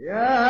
Yeah.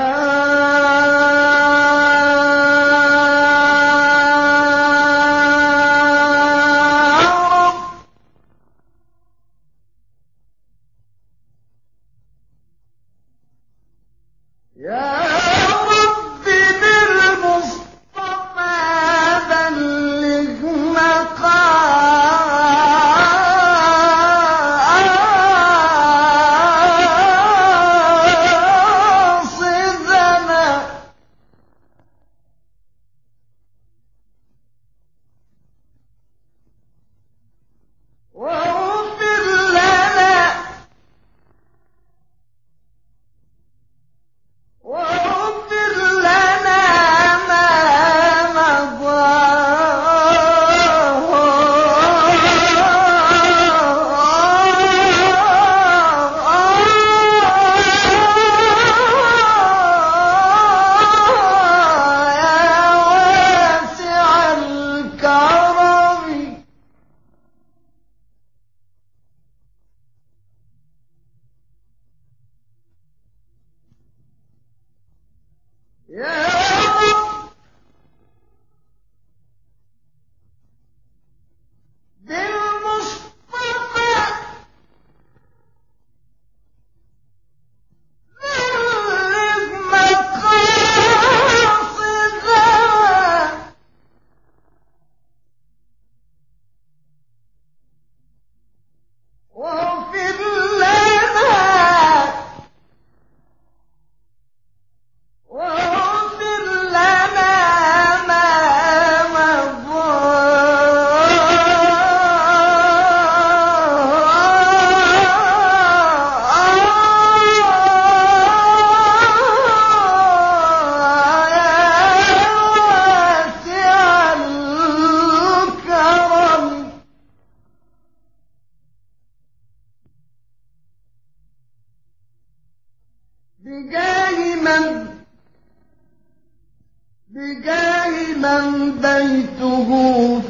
بجاه من بيته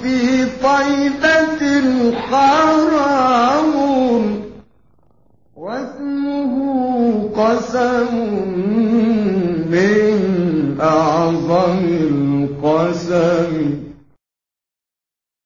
في طيبة حرام واسمه قسم من أعظم